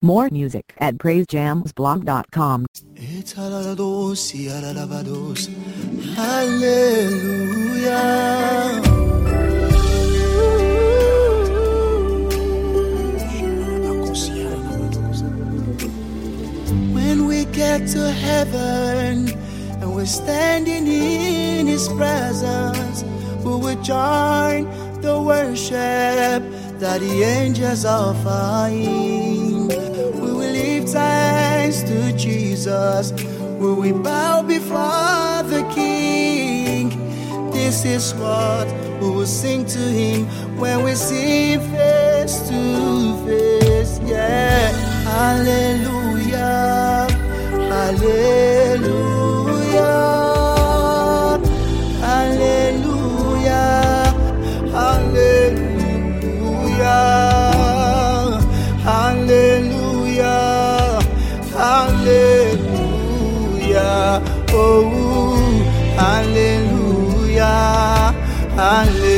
More music at praisejamzblog.com. Hallelujah. When we get to heaven and we're standing in His presence, we will join the worship that the angels are fighting. Jesus will we bow before the King. This is what we will sing to Him when we see face to face. Yeah, Hallelujah. Hallelujah.